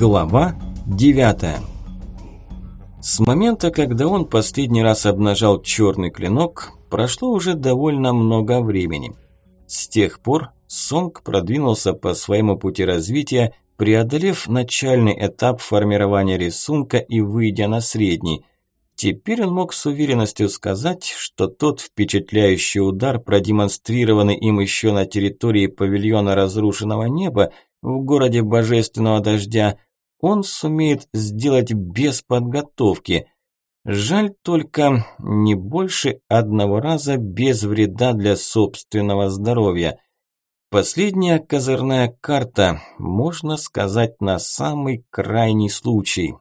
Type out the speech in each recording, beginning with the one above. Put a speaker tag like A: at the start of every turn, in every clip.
A: Глава 9 С момента, когда он последний раз обнажал черный клинок, прошло уже довольно много времени. С тех пор Сонг продвинулся по своему пути развития, преодолев начальный этап формирования рисунка и выйдя на средний. Теперь он мог с уверенностью сказать, что тот впечатляющий удар, продемонстрированный им еще на территории павильона разрушенного неба, в городе божественного дождя, он сумеет сделать без подготовки. Жаль только не больше одного раза без вреда для собственного здоровья. Последняя козырная карта, можно сказать, на самый крайний случай.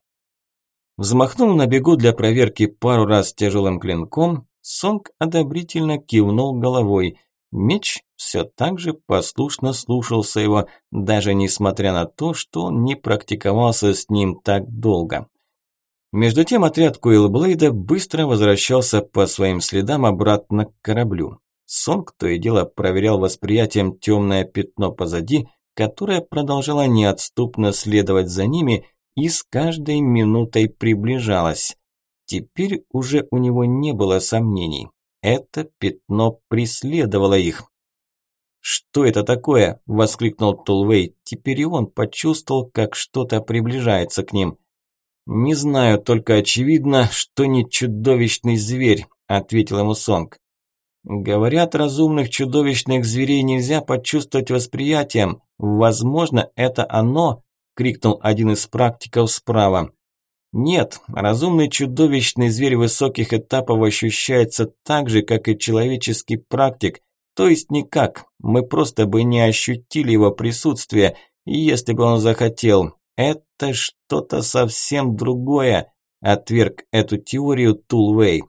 A: Взмахнул на бегу для проверки пару раз тяжелым клинком, Сонг одобрительно кивнул головой – Меч все так же послушно слушался его, даже несмотря на то, что он не практиковался с ним так долго. Между тем отряд Куилблейда быстро возвращался по своим следам обратно к кораблю. Сонг то и дело проверял восприятием темное пятно позади, которое продолжало неотступно следовать за ними и с каждой минутой приближалось. Теперь уже у него не было сомнений. Это пятно преследовало их. «Что это такое?» – воскликнул Тулвей. Теперь и он почувствовал, как что-то приближается к ним. «Не знаю, только очевидно, что не чудовищный зверь», – ответил ему Сонг. «Говорят, разумных чудовищных зверей нельзя почувствовать восприятием. Возможно, это оно», – крикнул один из практиков справа. Нет, разумный чудовищный зверь высоких этапов ощущается так же, как и человеческий практик, то есть никак, мы просто бы не ощутили его присутствие, если бы он захотел. Это что-то совсем другое, отверг эту теорию Тулвей.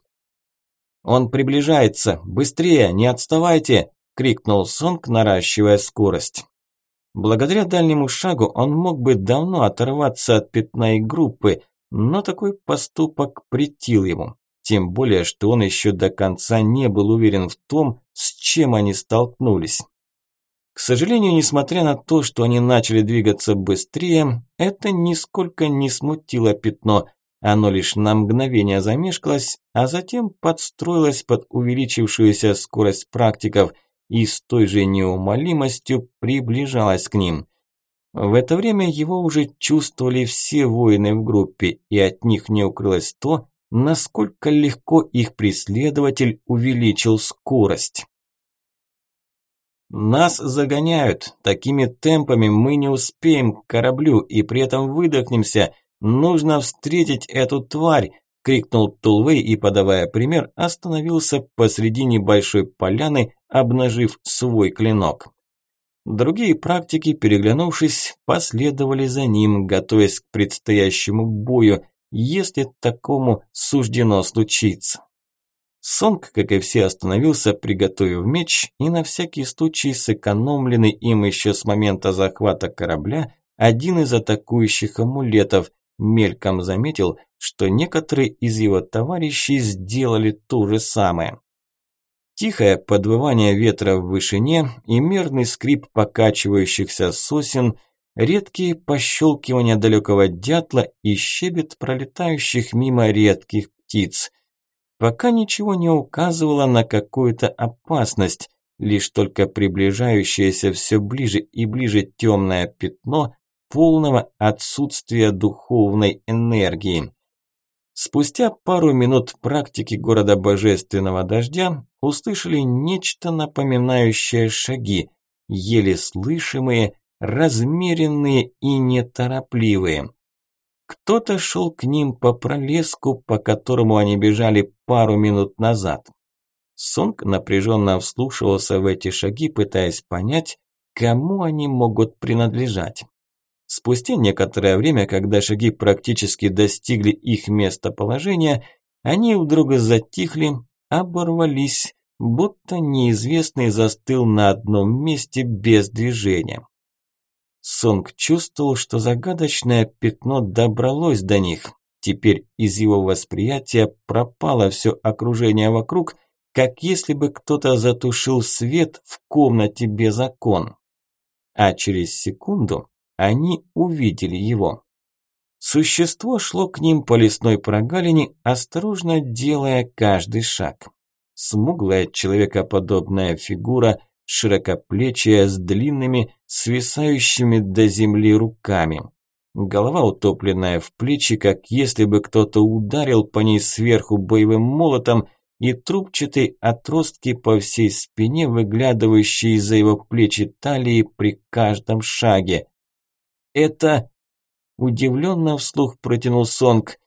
A: Он приближается, быстрее, не отставайте, крикнул Сонг, наращивая скорость. Благодаря дальнему шагу он мог бы давно оторваться от пятна и группы, но такой поступок претил ему. Тем более, что он еще до конца не был уверен в том, с чем они столкнулись. К сожалению, несмотря на то, что они начали двигаться быстрее, это нисколько не смутило пятно. Оно лишь на мгновение замешкалось, а затем подстроилось под увеличившуюся скорость практиков и с той же неумолимостью приближалось к ним. В это время его уже чувствовали все воины в группе, и от них не укрылось то, насколько легко их преследователь увеличил скорость. «Нас загоняют. Такими темпами мы не успеем к кораблю и при этом выдохнемся. Нужно встретить эту тварь!» – крикнул Тулвей и, подавая пример, остановился посреди небольшой поляны, обнажив свой клинок. Другие практики, переглянувшись, последовали за ним, готовясь к предстоящему бою, если такому суждено случиться. Сонг, как и все, остановился, приготовив меч, и на всякий случай сэкономленный им еще с момента захвата корабля один из атакующих амулетов, мельком заметил, что некоторые из его товарищей сделали то же самое. Тихое подвывание ветра в вышине и мерный скрип покачивающихся сосен, редкие пощелкивания далекого дятла и щебет пролетающих мимо редких птиц. Пока ничего не указывало на какую-то опасность, лишь только приближающееся все ближе и ближе темное пятно полного отсутствия духовной энергии. Спустя пару минут практики города Божественного Дождя услышали нечто напоминающее шаги, еле слышимые, размеренные и неторопливые. Кто-то шел к ним по пролеску, по которому они бежали пару минут назад. Сонг напряженно вслушивался в эти шаги, пытаясь понять, кому они могут принадлежать. Спустя некоторое время, когда шаги практически достигли их местоположения, они вдруг затихли, оборвались, будто неизвестный застыл на одном месте без движения. Сонг чувствовал, что загадочное пятно добралось до них. Теперь из его восприятия пропало все окружение вокруг, как если бы кто-то затушил свет в комнате без окон. А через секунду они увидели его. Существо шло к ним по лесной прогалине, осторожно делая каждый шаг. Смуглая человекоподобная фигура, широкоплечая, с длинными, свисающими до земли руками. Голова утопленная в плечи, как если бы кто-то ударил по ней сверху боевым молотом, и трубчатые отростки по всей спине, выглядывающие из-за его плечи талии при каждом шаге. «Это Удивленно вслух протянул Сонг.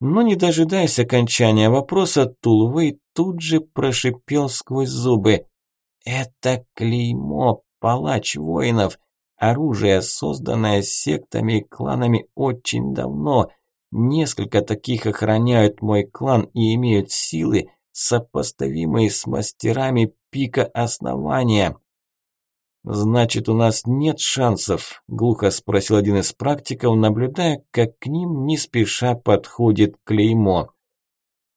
A: Но не дожидаясь окончания вопроса, Тулвей тут же прошипел сквозь зубы. «Это клеймо, палач воинов, оружие, созданное сектами и кланами очень давно. Несколько таких охраняют мой клан и имеют силы, сопоставимые с мастерами пика основания. «Значит, у нас нет шансов?» – глухо спросил один из практиков, наблюдая, как к ним не спеша подходит клеймо.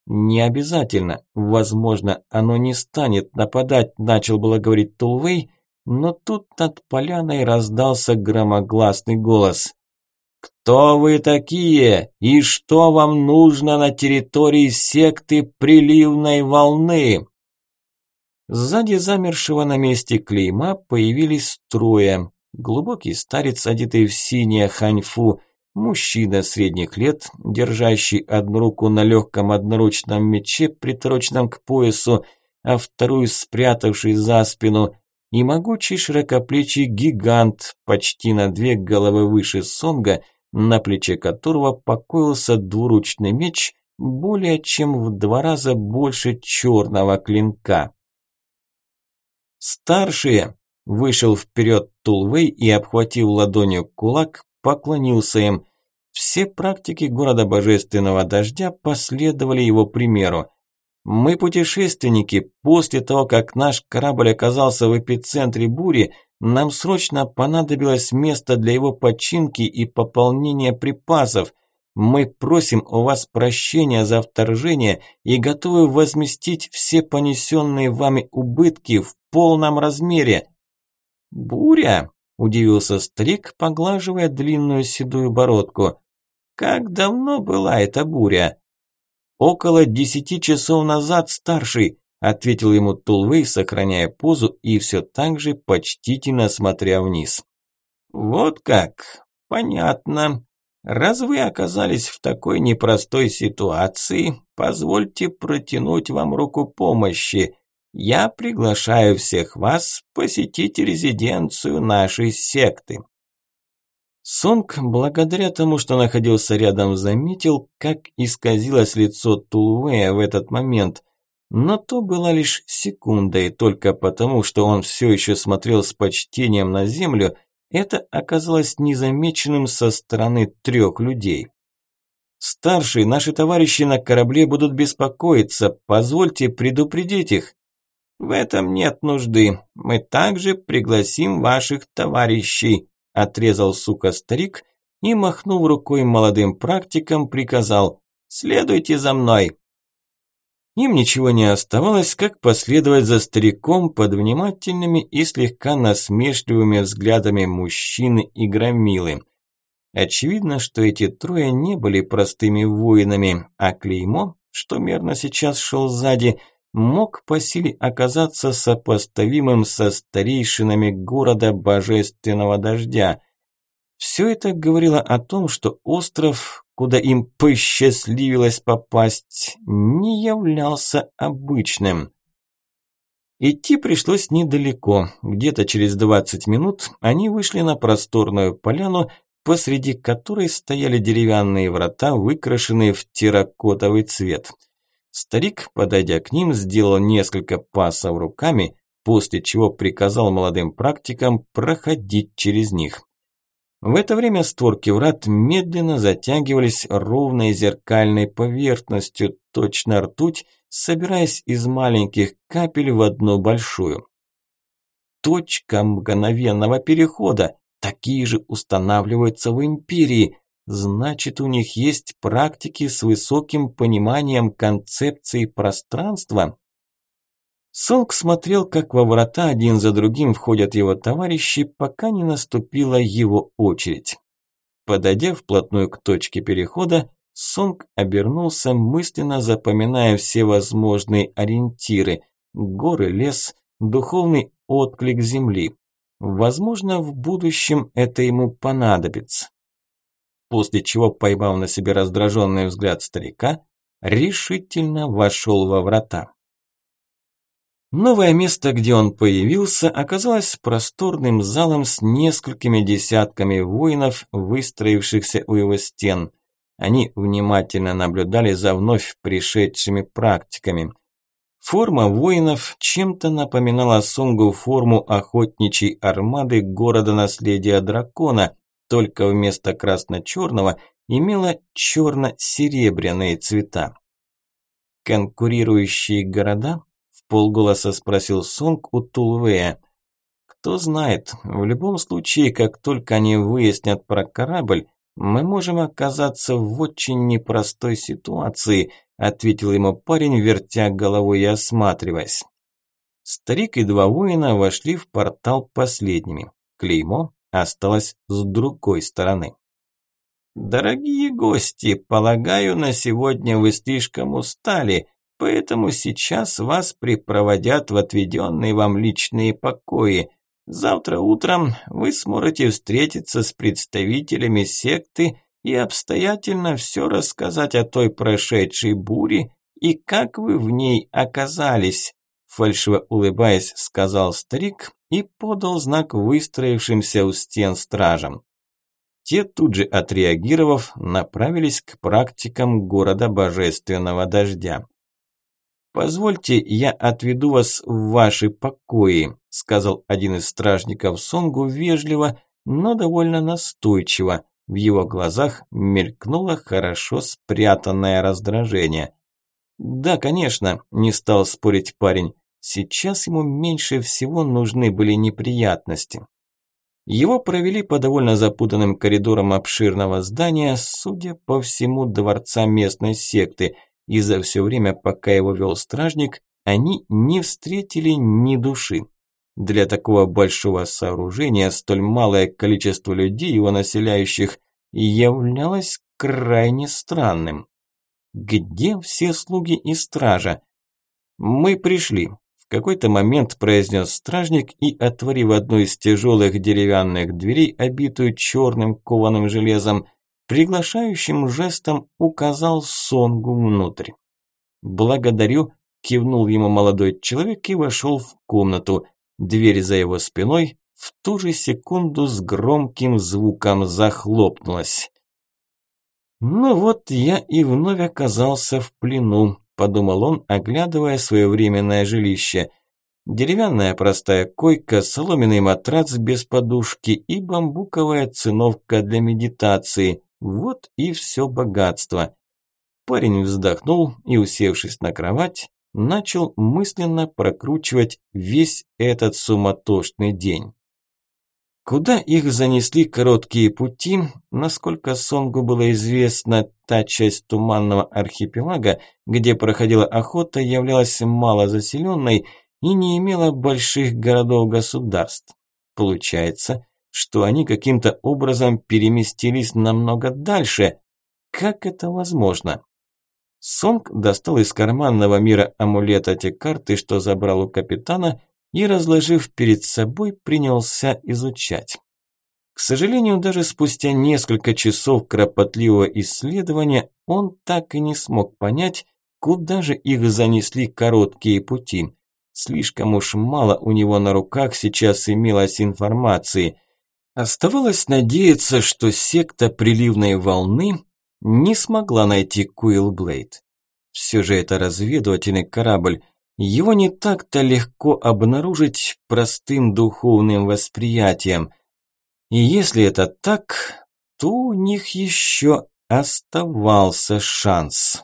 A: «Не обязательно. Возможно, оно не станет нападать», – начал было говорить Тулвей, но тут над поляной раздался громогласный голос. «Кто вы такие и что вам нужно на территории секты приливной волны?» Сзади замершего на месте клейма появились трое. Глубокий старец, одетый в синее ханьфу, мужчина средних лет, держащий одну руку на легком одноручном мече, притороченном к поясу, а вторую спрятавший за спину, и могучий широкоплечий гигант, почти на две головы выше Сонга, на плече которого покоился двуручный меч, более чем в два раза больше черного клинка. «Старшие!» – вышел вперед Тулвей и, обхватив ладонью кулак, поклонился им. Все практики города Божественного Дождя последовали его примеру. Мы путешественники, после того, как наш корабль оказался в эпицентре бури, нам срочно понадобилось место для его починки и пополнения припасов. Мы просим у вас прощения за вторжение и готовы возместить все понесенные вами убытки в полном размере. Буря? Удивился старик, поглаживая длинную седую бородку. Как давно была эта буря? Около десяти часов назад, старший, ответил ему Тулвей, сохраняя позу и все так же почтительно смотря вниз. Вот как? Понятно. Раз вы оказались в такой непростой ситуации, позвольте протянуть вам руку помощи. Я приглашаю всех вас посетить резиденцию нашей секты. Сонг, благодаря тому, что находился рядом, заметил, как исказилось лицо Тулвея в этот момент. Но то была лишь секунда, и только потому, что он все еще смотрел с почтением на землю, это оказалось незамеченным со стороны трех людей. «Старший, наши товарищи на корабле будут беспокоиться, позвольте предупредить их». «В этом нет нужды, мы также пригласим ваших товарищей», отрезал сука старик и, махнув рукой молодым практикам, приказал «Следуйте за мной». Им ничего не оставалось, как последовать за стариком под внимательными и слегка насмешливыми взглядами мужчины и громилы. Очевидно, что эти трое не были простыми воинами, а клеймо, что мерно сейчас шел сзади, мог по силе оказаться сопоставимым со старейшинами города Божественного Дождя. Все это говорило о том, что остров куда им посчастливилось попасть, не являлся обычным. Идти пришлось недалеко. Где-то через 20 минут они вышли на просторную поляну, посреди которой стояли деревянные врата, выкрашенные в терракотовый цвет. Старик, подойдя к ним, сделал несколько пасов руками, после чего приказал молодым практикам проходить через них. В это время створки врат медленно затягивались ровной зеркальной поверхностью, точно ртуть, собираясь из маленьких капель в одну большую. Точка мгновенного перехода. Такие же устанавливаются в империи. Значит, у них есть практики с высоким пониманием концепции пространства. Солк смотрел, как во врата один за другим входят его товарищи, пока не наступила его очередь. Подойдя вплотную к точке перехода, Сонг обернулся, мысленно запоминая все возможные ориентиры – горы, лес, духовный отклик земли. Возможно, в будущем это ему понадобится. После чего, поймав на себе раздраженный взгляд старика, решительно вошел во врата. Новое место, где он появился, оказалось просторным залом с несколькими десятками воинов, выстроившихся у его стен – они внимательно наблюдали за вновь пришедшими практиками. Форма воинов чем-то напоминала Сунгу форму охотничьей армады города наследия дракона, только вместо красно-черного имела черно-серебряные цвета. «Конкурирующие города?» – в полголоса спросил Сунг у Тулвея. «Кто знает, в любом случае, как только они выяснят про корабль, «Мы можем оказаться в очень непростой ситуации», ответил ему парень, вертя головой и осматриваясь. Старик и два воина вошли в портал последними. Клеймо осталось с другой стороны. «Дорогие гости, полагаю, на сегодня вы слишком устали, поэтому сейчас вас припроводят в отведенные вам личные покои. Завтра утром вы сможете встретиться с представителями секты и обстоятельно все рассказать о той прошедшей буре и как вы в ней оказались», фальшиво улыбаясь, сказал старик и подал знак выстроившимся у стен стражам. Те, тут же отреагировав, направились к практикам города Божественного Дождя. «Позвольте, я отведу вас в ваши покои», сказал один из стражников Сонгу вежливо, но довольно настойчиво. В его глазах мелькнуло хорошо спрятанное раздражение. «Да, конечно», – не стал спорить парень. Сейчас ему меньше всего нужны были неприятности. Его провели по довольно запутанным коридорам обширного здания, судя по всему, дворца местной секты – и за все время, пока его вел стражник, они не встретили ни души. Для такого большого сооружения столь малое количество людей, его населяющих, являлось крайне странным. Где все слуги и стража? Мы пришли. Какой-то момент произнес стражник и, отворив одну из тяжелых деревянных дверей, обитую черным кованым железом, приглашающим жестом указал Сонгу внутрь. «Благодарю», – кивнул ему молодой человек и вошел в комнату. Дверь за его спиной в ту же секунду с громким звуком захлопнулась. «Ну вот я и вновь оказался в плену», – подумал он, оглядывая свое временное жилище. Деревянная простая койка, соломенный матрац без подушки и бамбуковая циновка для медитации. Вот и все богатство. Парень вздохнул и, усевшись на кровать, начал мысленно прокручивать весь этот суматошный день. Куда их занесли короткие пути, насколько Сонгу было известно, та часть туманного архипелага, где проходила охота, являлась малозаселенной и не имела больших городов-государств. Получается, что они каким-то образом переместились намного дальше. Как это возможно? Сонг достал из карманного мира амулета те карты, что забрал у капитана, и, разложив перед собой, принялся изучать. К сожалению, даже спустя несколько часов кропотливого исследования он так и не смог понять, куда же их занесли короткие пути. Слишком уж мало у него на руках сейчас имелось информации. Оставалось надеяться, что секта приливной волны не смогла найти Куилблейд. Все же это разведывательный корабль. Его не так-то легко обнаружить простым духовным восприятием. И если это так, то у них еще оставался шанс.